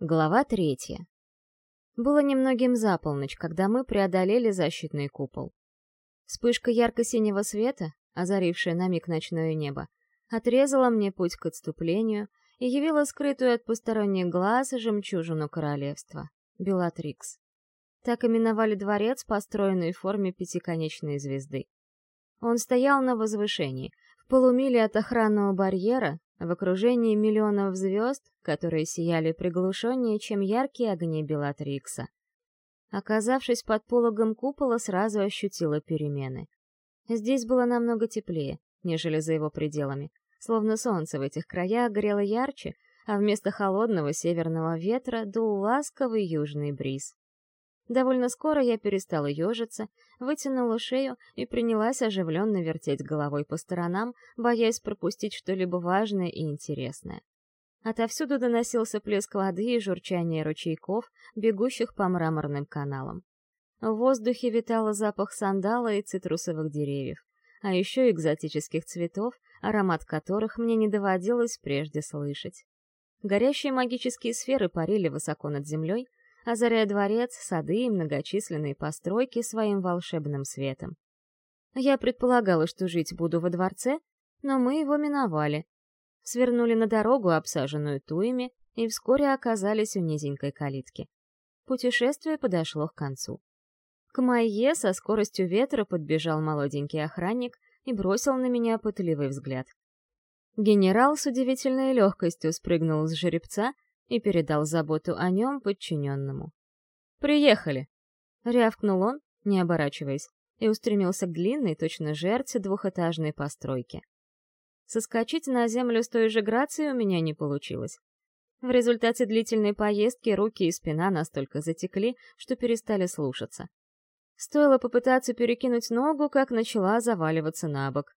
Глава третья. Было немногим за полночь, когда мы преодолели защитный купол. Вспышка ярко-синего света, озарившая на миг ночное небо, отрезала мне путь к отступлению и явила скрытую от посторонних глаз жемчужину королевства — Белатрикс. Так именовали дворец, построенный в форме пятиконечной звезды. Он стоял на возвышении, в полумиле от охранного барьера, в окружении миллионов звезд, которые сияли приглушеннее, чем яркие огни Белатрикса. Оказавшись под пологом купола, сразу ощутила перемены. Здесь было намного теплее, нежели за его пределами, словно солнце в этих краях грело ярче, а вместо холодного северного ветра дул ласковый южный бриз. Довольно скоро я перестала ежиться, вытянула шею и принялась оживленно вертеть головой по сторонам, боясь пропустить что-либо важное и интересное. Отовсюду доносился плеск воды и журчание ручейков, бегущих по мраморным каналам. В воздухе витал запах сандала и цитрусовых деревьев, а еще экзотических цветов, аромат которых мне не доводилось прежде слышать. Горящие магические сферы парили высоко над землей, озаряя дворец, сады и многочисленные постройки своим волшебным светом. Я предполагала, что жить буду во дворце, но мы его миновали. Свернули на дорогу, обсаженную туями, и вскоре оказались у низенькой калитки. Путешествие подошло к концу. К Майе со скоростью ветра подбежал молоденький охранник и бросил на меня пытливый взгляд. Генерал с удивительной легкостью спрыгнул с жеребца и передал заботу о нем подчиненному. «Приехали!» — рявкнул он, не оборачиваясь, и устремился к длинной, точно жерце двухэтажной постройки. Соскочить на землю с той же грацией у меня не получилось. В результате длительной поездки руки и спина настолько затекли, что перестали слушаться. Стоило попытаться перекинуть ногу, как начала заваливаться на бок.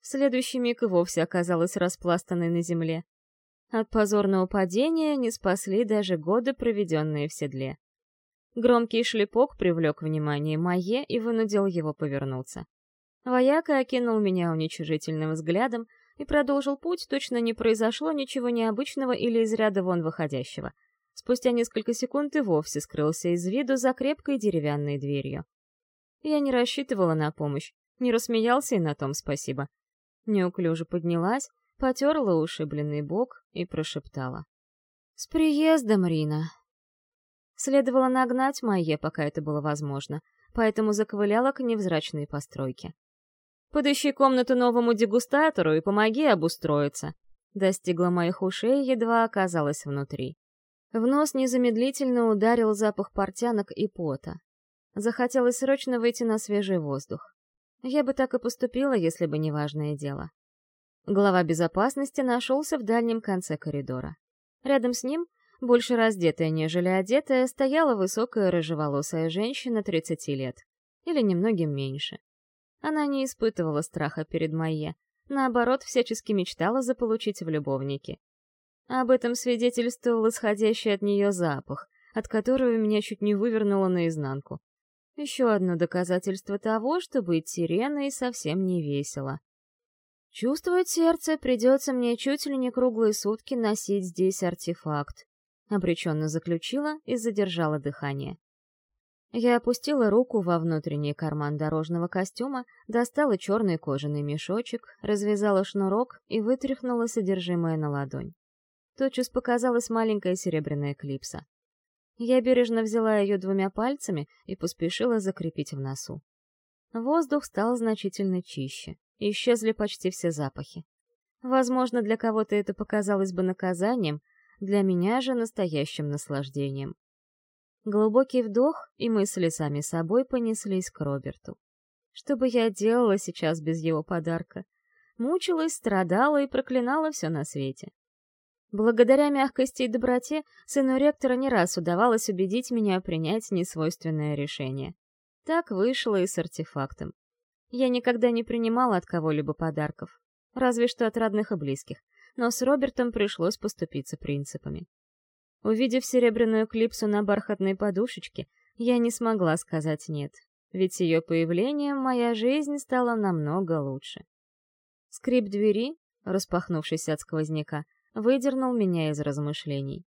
В следующий миг и вовсе оказалась распластанной на земле. От позорного падения не спасли даже годы, проведенные в седле. Громкий шлепок привлек внимание Майе и вынудил его повернуться. Вояка окинул меня уничижительным взглядом и продолжил путь, точно не произошло ничего необычного или из ряда вон выходящего. Спустя несколько секунд и вовсе скрылся из виду за крепкой деревянной дверью. Я не рассчитывала на помощь, не рассмеялся и на том спасибо. Неуклюже поднялась, потерла ушибленный бок и прошептала. «С приездом, Рина!» Следовало нагнать Майе, пока это было возможно, поэтому заковыляла к невзрачной постройке. «Подыщи комнату новому дегустатору и помоги обустроиться!» Достигла моих ушей, едва оказалась внутри. В нос незамедлительно ударил запах портянок и пота. Захотелось срочно выйти на свежий воздух. Я бы так и поступила, если бы не важное дело. Глава безопасности нашелся в дальнем конце коридора. Рядом с ним, больше раздетая, нежели одетая, стояла высокая рыжеволосая женщина 30 лет. Или немногим меньше. Она не испытывала страха перед Майе, наоборот, всячески мечтала заполучить в любовнике. Об этом свидетельствовал исходящий от нее запах, от которого меня чуть не вывернуло наизнанку. Еще одно доказательство того, что быть сиреной совсем не весело. Чувствует сердце, придется мне чуть ли не круглые сутки носить здесь артефакт. Обреченно заключила и задержала дыхание. Я опустила руку во внутренний карман дорожного костюма, достала черный кожаный мешочек, развязала шнурок и вытряхнула содержимое на ладонь. Тотчас показалась маленькая серебряная клипса. Я бережно взяла ее двумя пальцами и поспешила закрепить в носу. Воздух стал значительно чище исчезли почти все запахи. Возможно, для кого-то это показалось бы наказанием, для меня же настоящим наслаждением. Глубокий вдох, и мысли сами собой понеслись к Роберту. Что бы я делала сейчас без его подарка? Мучилась, страдала и проклинала все на свете. Благодаря мягкости и доброте сыну ректора не раз удавалось убедить меня принять несвойственное решение. Так вышло и с артефактом. Я никогда не принимала от кого-либо подарков, разве что от родных и близких, но с Робертом пришлось поступиться принципами. Увидев серебряную клипсу на бархатной подушечке, я не смогла сказать «нет», ведь с ее появлением моя жизнь стала намного лучше. Скрип двери, распахнувшись от сквозняка, выдернул меня из размышлений.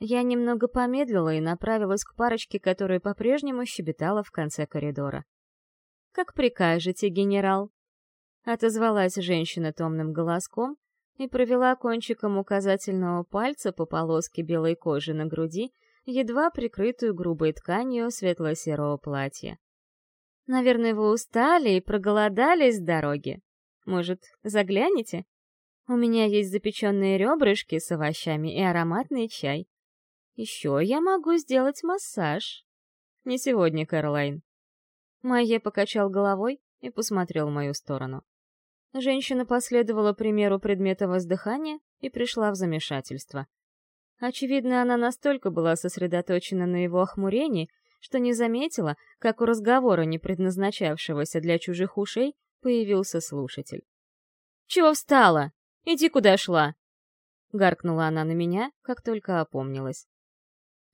Я немного помедлила и направилась к парочке, которая по-прежнему щебетала в конце коридора. «Как прикажете, генерал?» Отозвалась женщина томным голоском и провела кончиком указательного пальца по полоске белой кожи на груди, едва прикрытую грубой тканью светло-серого платья. «Наверное, вы устали и проголодались с дороги. Может, заглянете? У меня есть запеченные ребрышки с овощами и ароматный чай. Еще я могу сделать массаж. Не сегодня, Кэролайн. Майе покачал головой и посмотрел в мою сторону. Женщина последовала примеру предмета воздыхания и пришла в замешательство. Очевидно, она настолько была сосредоточена на его охмурении, что не заметила, как у разговора, не предназначавшегося для чужих ушей, появился слушатель. «Чего встала? Иди, куда шла!» Гаркнула она на меня, как только опомнилась.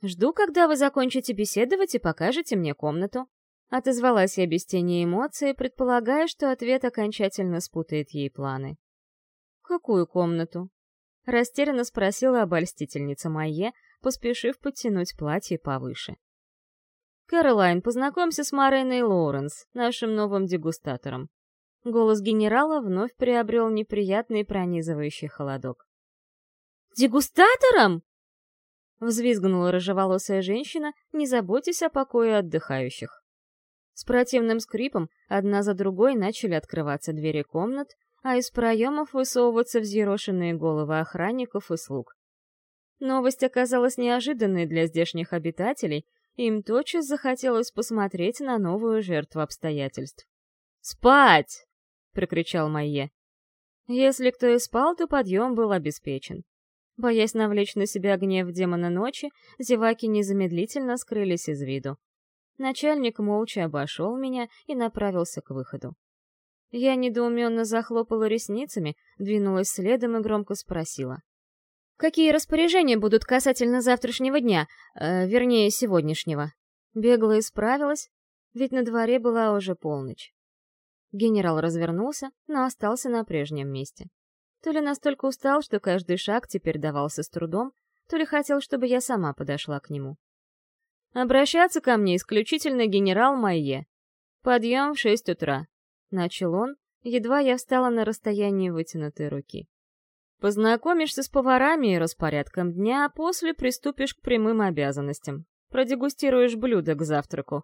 Жду, когда вы закончите беседовать и покажете мне комнату. Отозвалась я без тени эмоций, предполагая, что ответ окончательно спутает ей планы. «Какую комнату?» Растерянно спросила обольстительница Майе, поспешив подтянуть платье повыше. «Кэролайн, познакомься с Мариной Лоуренс, нашим новым дегустатором». Голос генерала вновь приобрел неприятный пронизывающий холодок. «Дегустатором?» Взвизгнула рыжеволосая женщина, не заботясь о покое отдыхающих. С противным скрипом одна за другой начали открываться двери комнат, а из проемов высовываться взъерошенные головы охранников и слуг. Новость оказалась неожиданной для здешних обитателей, им тотчас захотелось посмотреть на новую жертву обстоятельств. «Спать!» — прокричал Майе. Если кто и спал, то подъем был обеспечен. Боясь навлечь на себя гнев демона ночи, зеваки незамедлительно скрылись из виду. Начальник молча обошел меня и направился к выходу. Я недоуменно захлопала ресницами, двинулась следом и громко спросила. «Какие распоряжения будут касательно завтрашнего дня, э, вернее, сегодняшнего?» Бегло исправилась, ведь на дворе была уже полночь. Генерал развернулся, но остался на прежнем месте. То ли настолько устал, что каждый шаг теперь давался с трудом, то ли хотел, чтобы я сама подошла к нему. «Обращаться ко мне исключительно генерал Майе. Подъем в шесть утра», — начал он, едва я встала на расстоянии вытянутой руки. «Познакомишься с поварами и распорядком дня, а после приступишь к прямым обязанностям. Продегустируешь блюдо к завтраку.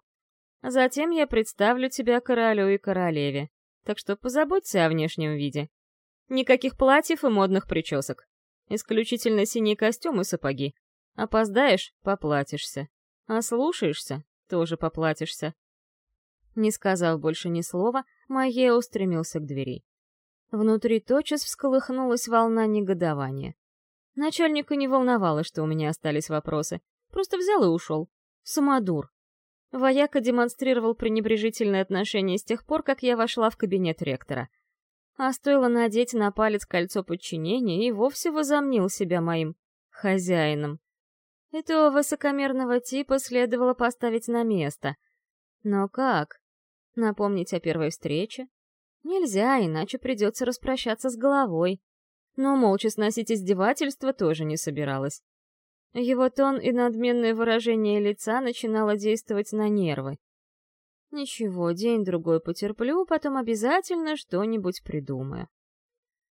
Затем я представлю тебя королю и королеве, так что позаботься о внешнем виде. Никаких платьев и модных причесок. Исключительно синий костюм и сапоги. Опоздаешь — поплатишься. А слушаешься — тоже поплатишься. Не сказав больше ни слова, Майе устремился к двери. Внутри тотчас всколыхнулась волна негодования. Начальника не волновало, что у меня остались вопросы. Просто взял и ушел. Самодур. Вояка демонстрировал пренебрежительное отношение с тех пор, как я вошла в кабинет ректора — а стоило надеть на палец кольцо подчинения и вовсе возомнил себя моим хозяином. Этого высокомерного типа следовало поставить на место. Но как? Напомнить о первой встрече? Нельзя, иначе придется распрощаться с головой. Но молча сносить издевательства тоже не собиралась. Его тон и надменное выражение лица начинало действовать на нервы. Ничего, день-другой потерплю, потом обязательно что-нибудь придумаю.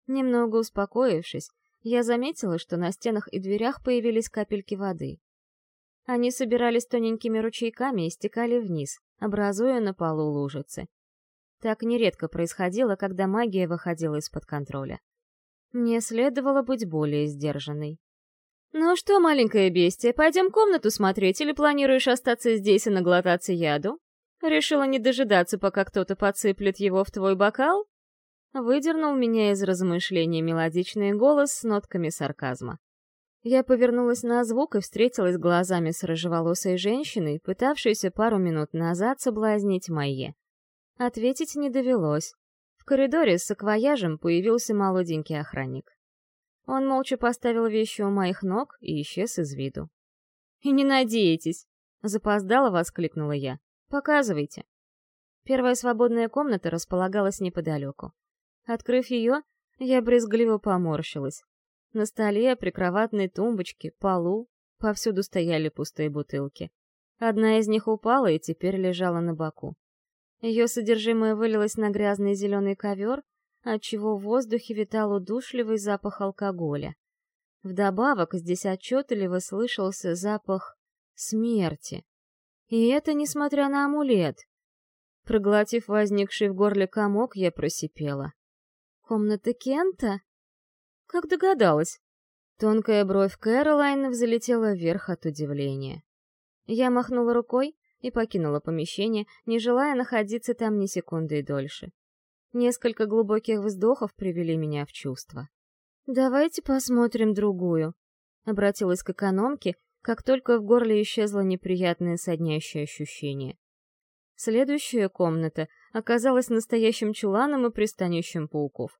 Немного успокоившись, я заметила, что на стенах и дверях появились капельки воды. Они собирались тоненькими ручейками и стекали вниз, образуя на полу лужицы. Так нередко происходило, когда магия выходила из-под контроля. Мне следовало быть более сдержанной. «Ну что, маленькое бестие, пойдем комнату смотреть или планируешь остаться здесь и наглотаться яду?» Решила не дожидаться, пока кто-то подсыплет его в твой бокал? Выдернул меня из размышлений мелодичный голос с нотками сарказма. Я повернулась на звук и встретилась глазами с рыжеволосой женщиной, пытавшейся пару минут назад соблазнить Майе. Ответить не довелось. В коридоре с саквояжем появился молоденький охранник. Он молча поставил вещи у моих ног и исчез из виду. «И не надейтесь!» — запоздало воскликнула я. «Показывайте». Первая свободная комната располагалась неподалеку. Открыв ее, я брезгливо поморщилась. На столе, прикроватной тумбочке, полу Повсюду стояли пустые бутылки. Одна из них упала и теперь лежала на боку. Ее содержимое вылилось на грязный зеленый ковер, отчего в воздухе витал удушливый запах алкоголя. Вдобавок здесь отчетливо слышался запах смерти. И это несмотря на амулет. Проглотив возникший в горле комок, я просипела. «Комната Кента?» «Как догадалась?» Тонкая бровь Кэролайн взлетела вверх от удивления. Я махнула рукой и покинула помещение, не желая находиться там ни секунды и дольше. Несколько глубоких вздохов привели меня в чувство. «Давайте посмотрим другую», — обратилась к экономке, как только в горле исчезло неприятное соднящее ощущение. Следующая комната оказалась настоящим чуланом и пристанищем пауков.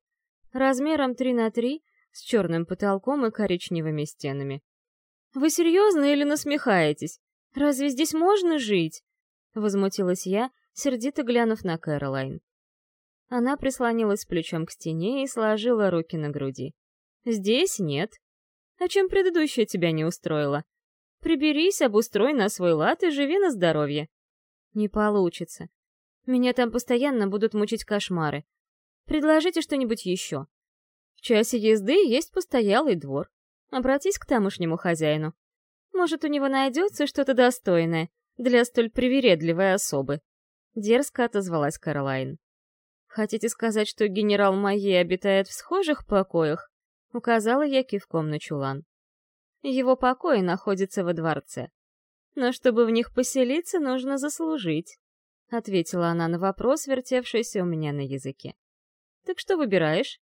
Размером 3 на 3, с черным потолком и коричневыми стенами. «Вы серьезно или насмехаетесь? Разве здесь можно жить?» Возмутилась я, сердито глянув на Кэролайн. Она прислонилась плечом к стене и сложила руки на груди. «Здесь нет. А чем предыдущая тебя не устроила? Приберись, обустрой на свой лад и живи на здоровье». «Не получится. Меня там постоянно будут мучить кошмары. Предложите что-нибудь еще. В часе езды есть постоялый двор. Обратись к тамошнему хозяину. Может, у него найдется что-то достойное для столь привередливой особы. Дерзко отозвалась Каролайн. Хотите сказать, что генерал Майе обитает в схожих покоях? Указала я кивком на чулан. Его покои находятся во дворце. Но чтобы в них поселиться, нужно заслужить. Ответила она на вопрос, вертевшийся у меня на языке. Так что выбираешь?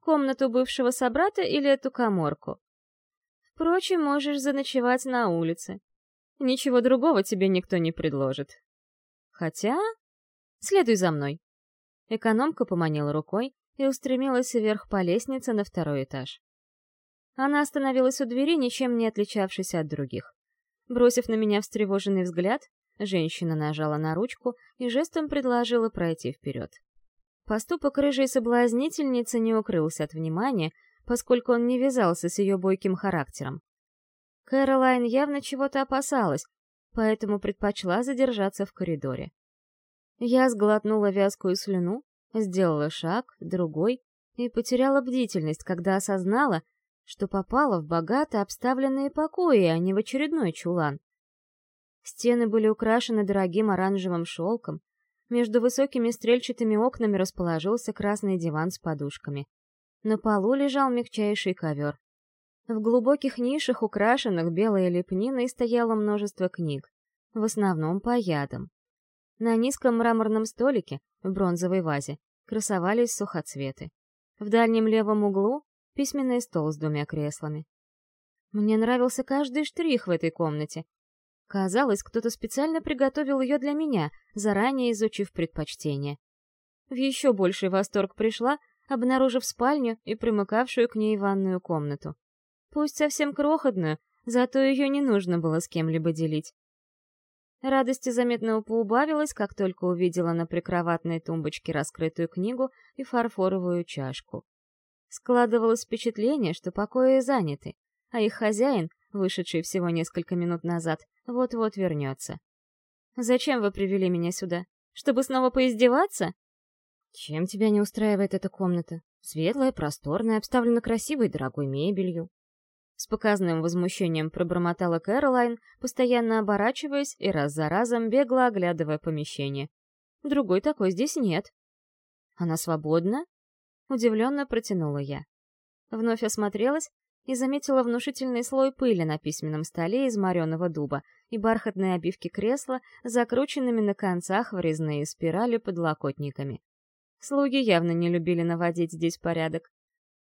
Комнату бывшего собрата или эту коморку? Впрочем, можешь заночевать на улице. Ничего другого тебе никто не предложит. Хотя... Следуй за мной. Экономка поманила рукой и устремилась вверх по лестнице на второй этаж. Она остановилась у двери, ничем не отличавшись от других. Бросив на меня встревоженный взгляд, женщина нажала на ручку и жестом предложила пройти вперед. Поступок рыжей соблазнительницы не укрылся от внимания, поскольку он не вязался с ее бойким характером. Кэролайн явно чего-то опасалась, поэтому предпочла задержаться в коридоре. Я сглотнула вязкую слюну, сделала шаг, другой, и потеряла бдительность, когда осознала, что попала в богато обставленные покои, а не в очередной чулан. Стены были украшены дорогим оранжевым шелком, между высокими стрельчатыми окнами расположился красный диван с подушками. На полу лежал мягчайший ковер. В глубоких нишах, украшенных белой лепниной, стояло множество книг, в основном по ядам. На низком мраморном столике, в бронзовой вазе, красовались сухоцветы. В дальнем левом углу — письменный стол с двумя креслами. Мне нравился каждый штрих в этой комнате. Казалось, кто-то специально приготовил ее для меня, заранее изучив предпочтения. В еще больший восторг пришла, обнаружив спальню и примыкавшую к ней ванную комнату. Пусть совсем крохотную, зато ее не нужно было с кем-либо делить. Радости заметно поубавилась, как только увидела на прикроватной тумбочке раскрытую книгу и фарфоровую чашку. Складывалось впечатление, что покои заняты, а их хозяин, вышедший всего несколько минут назад, вот-вот вернется. «Зачем вы привели меня сюда? Чтобы снова поиздеваться?» «Чем тебя не устраивает эта комната? Светлая, просторная, обставлена красивой дорогой мебелью». С показанным возмущением пробормотала Кэролайн, постоянно оборачиваясь и раз за разом бегло оглядывая помещение. «Другой такой здесь нет». «Она свободна?» Удивленно протянула я. Вновь осмотрелась и заметила внушительный слой пыли на письменном столе из мореного дуба и бархатные обивки кресла, закрученными на концах в резные спирали подлокотниками. Слуги явно не любили наводить здесь порядок.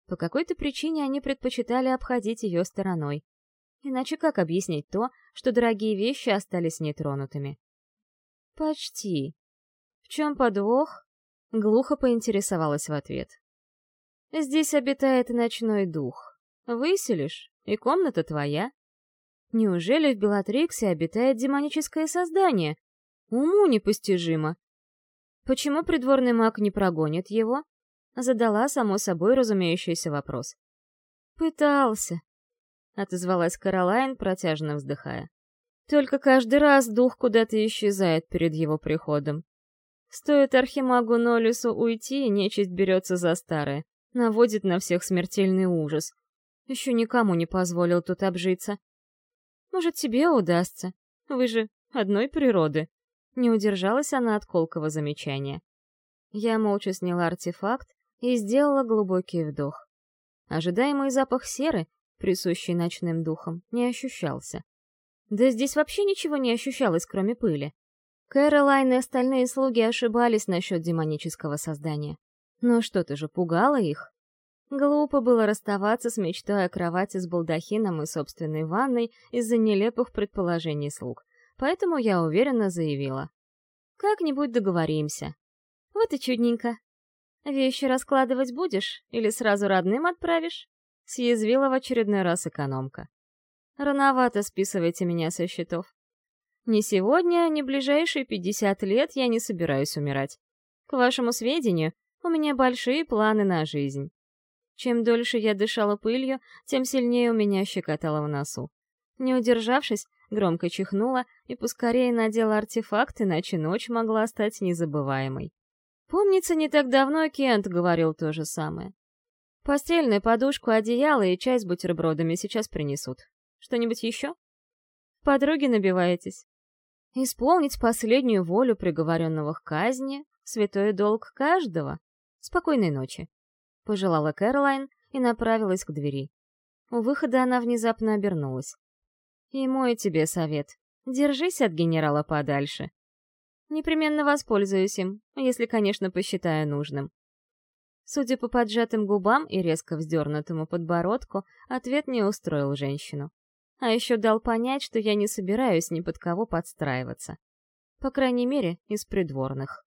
По какой-то причине они предпочитали обходить ее стороной. Иначе как объяснить то, что дорогие вещи остались нетронутыми? «Почти. В чем подвох?» — глухо поинтересовалась в ответ. «Здесь обитает ночной дух. Выселишь, и комната твоя. Неужели в Белатриксе обитает демоническое создание? Уму непостижимо. Почему придворный маг не прогонит его? Задала, само собой, разумеющийся вопрос. Пытался. — отозвалась Каролайн, протяжно вздыхая. «Только каждый раз дух куда-то исчезает перед его приходом. Стоит Архимагу Нолису уйти, нечисть берется за старое, наводит на всех смертельный ужас. Еще никому не позволил тут обжиться. Может, тебе удастся? Вы же одной природы». Не удержалась она от колкого замечания. Я молча сняла артефакт и сделала глубокий вдох. Ожидаемый запах серы, присущий ночным духам, не ощущался. Да здесь вообще ничего не ощущалось, кроме пыли. Кэролайн и остальные слуги ошибались насчет демонического создания. Но что-то же пугало их. Глупо было расставаться с мечтой о кровати с балдахином и собственной ванной из-за нелепых предположений слуг. Поэтому я уверенно заявила. «Как-нибудь договоримся». «Вот и чудненько. Вещи раскладывать будешь или сразу родным отправишь?» Съязвила в очередной раз экономка. «Рановато списывайте меня со счетов. Ни сегодня, ни ближайшие пятьдесят лет я не собираюсь умирать. К вашему сведению, у меня большие планы на жизнь. Чем дольше я дышала пылью, тем сильнее у меня щекотало в носу. Не удержавшись, громко чихнула и поскорее надела артефакт, иначе ночь могла стать незабываемой. Помнится, не так давно Кент говорил то же самое. Постельную подушку, одеяло и чай с бутербродами сейчас принесут. Что-нибудь еще? Подруги набиваетесь? Исполнить последнюю волю приговоренного к казни — святой долг каждого. Спокойной ночи. Пожелала Кэролайн и направилась к двери. У выхода она внезапно обернулась. И мой тебе совет. Держись от генерала подальше. Непременно воспользуюсь им, если, конечно, посчитаю нужным. Судя по поджатым губам и резко вздернутому подбородку, ответ не устроил женщину. А еще дал понять, что я не собираюсь ни под кого подстраиваться. По крайней мере, из придворных.